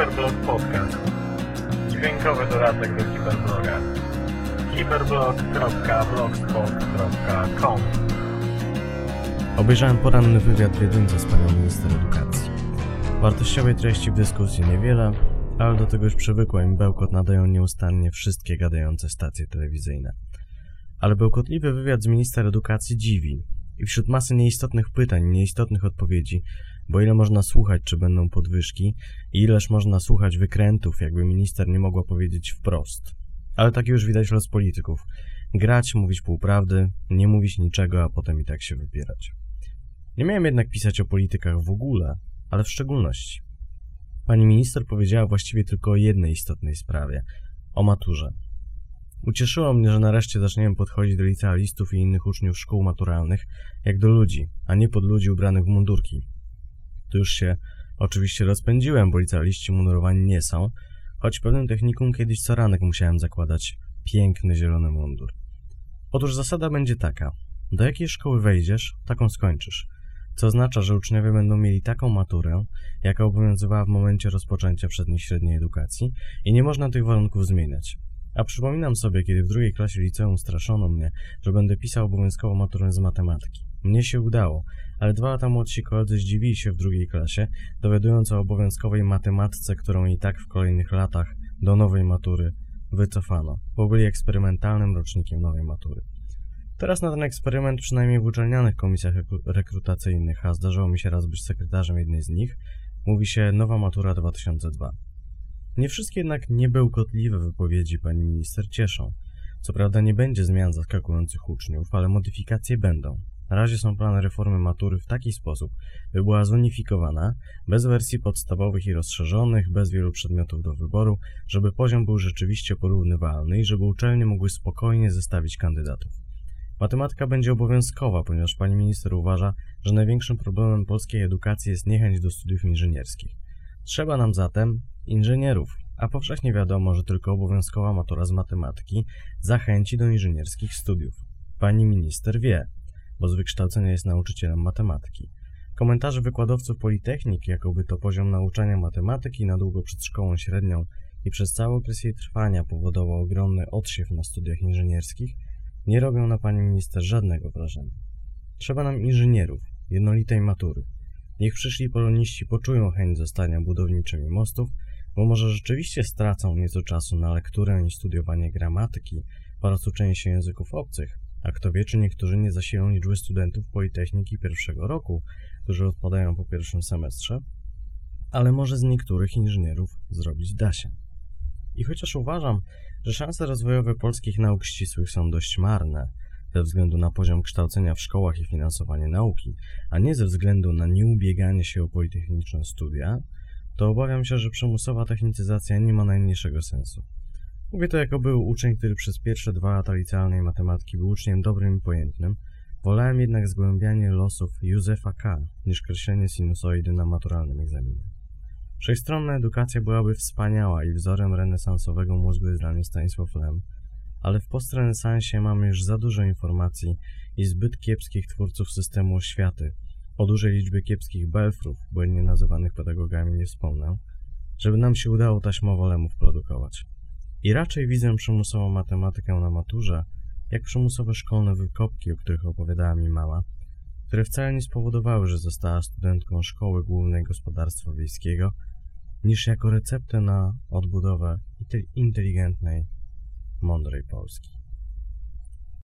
Hiperblog Podcast. Dźwiękowy dodatek do Hiperbloga. hiperblog.blogspot.com Obejrzałem poranny wywiad wiedzący z panią minister edukacji. Wartościowej treści w dyskusji niewiele, ale do tego już przywykła im bełkot nadają nieustannie wszystkie gadające stacje telewizyjne. Ale bełkotliwy wywiad z minister edukacji dziwi. I wśród masy nieistotnych pytań, nieistotnych odpowiedzi, bo ile można słuchać, czy będą podwyżki, i ileż można słuchać wykrętów, jakby minister nie mogła powiedzieć wprost. Ale tak już widać los polityków. Grać, mówić półprawdy, nie mówić niczego, a potem i tak się wypierać. Nie miałem jednak pisać o politykach w ogóle, ale w szczególności. Pani minister powiedziała właściwie tylko o jednej istotnej sprawie o maturze. Ucieszyło mnie, że nareszcie zaczniemy podchodzić do licealistów i innych uczniów szkół maturalnych jak do ludzi, a nie pod ludzi ubranych w mundurki. Tu już się oczywiście rozpędziłem, bo licealiści mundurowani nie są, choć pewnym technikum kiedyś co ranek musiałem zakładać piękny zielony mundur. Otóż zasada będzie taka. Do jakiej szkoły wejdziesz, taką skończysz. Co oznacza, że uczniowie będą mieli taką maturę, jaka obowiązywała w momencie rozpoczęcia przedniej średniej edukacji i nie można tych warunków zmieniać. A przypominam sobie, kiedy w drugiej klasie liceum straszono mnie, że będę pisał obowiązkową maturę z matematyki. Mnie się udało, ale dwa lata młodsi koledzy zdziwili się w drugiej klasie, dowiadując o obowiązkowej matematyce, którą i tak w kolejnych latach do nowej matury wycofano, bo byli eksperymentalnym rocznikiem nowej matury. Teraz na ten eksperyment, przynajmniej w uczelnianych komisjach rekrutacyjnych, a zdarzyło mi się raz być sekretarzem jednej z nich, mówi się Nowa Matura 2002. Nie wszystkie jednak niebełkotliwe wypowiedzi pani minister cieszą. Co prawda nie będzie zmian zaskakujących uczniów, ale modyfikacje będą. Na razie są plany reformy matury w taki sposób, by była zunifikowana, bez wersji podstawowych i rozszerzonych, bez wielu przedmiotów do wyboru, żeby poziom był rzeczywiście porównywalny i żeby uczelnie mogły spokojnie zestawić kandydatów. Matematyka będzie obowiązkowa, ponieważ pani minister uważa, że największym problemem polskiej edukacji jest niechęć do studiów inżynierskich. Trzeba nam zatem inżynierów, a powszechnie wiadomo, że tylko obowiązkowa matura z matematyki zachęci do inżynierskich studiów. Pani minister wie, bo z wykształcenia jest nauczycielem matematyki. Komentarze wykładowców Politechnik, jakoby to poziom nauczania matematyki na długo przed szkołą średnią i przez cały okres jej trwania powodował ogromny odsiew na studiach inżynierskich, nie robią na pani minister żadnego wrażenia. Trzeba nam inżynierów, jednolitej matury. Niech przyszli poloniści poczują chęć zostania budowniczymi mostów, bo może rzeczywiście stracą nieco czasu na lekturę i studiowanie gramatyki uczenie się języków obcych, a kto wie, czy niektórzy nie zasilą liczby studentów Politechniki pierwszego roku, którzy odpadają po pierwszym semestrze, ale może z niektórych inżynierów zrobić da się. I chociaż uważam, że szanse rozwojowe polskich nauk ścisłych są dość marne, ze względu na poziom kształcenia w szkołach i finansowanie nauki, a nie ze względu na nieubieganie się o politechniczne studia, to obawiam się, że przymusowa technicyzacja nie ma najmniejszego sensu. Mówię to jako był uczeń, który przez pierwsze dwa lata licealnej matematyki był uczniem dobrym i pojętnym. Wolałem jednak zgłębianie losów Józefa K. niż kreślenie sinusoidy na maturalnym egzaminie. Wszechstronna edukacja byłaby wspaniała i wzorem renesansowego mózgu jest dla mnie Stanisław Lem, ale w postrenesansie mamy już za dużo informacji i zbyt kiepskich twórców systemu oświaty, o dużej liczbie kiepskich belfrów, błędnie nazywanych pedagogami nie wspomnę, żeby nam się udało taśmowo lemów produkować. I raczej widzę przymusową matematykę na maturze, jak przymusowe szkolne wykopki, o których opowiadała mi mama, które wcale nie spowodowały, że została studentką szkoły głównej gospodarstwa wiejskiego, niż jako receptę na odbudowę inteligentnej, mądrej Polski.